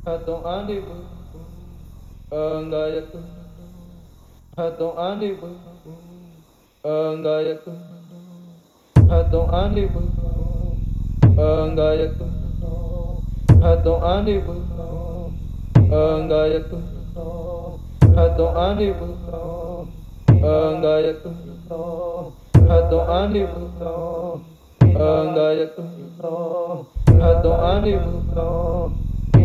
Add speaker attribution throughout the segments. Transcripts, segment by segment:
Speaker 1: Hatong andi bu, anggaya tu. Hatong andi bu, anggaya tu. Hatong andi bu, anggaya tu. Hatong andi bu, anggaya tu. Hatong andi bu, anggaya tu. Hatong andi bu, anggaya tu. Hatong andi bu,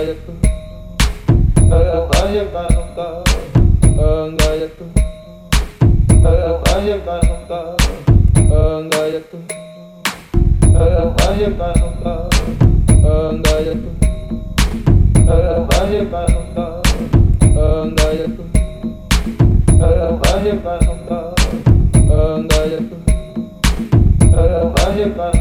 Speaker 1: gayaku Para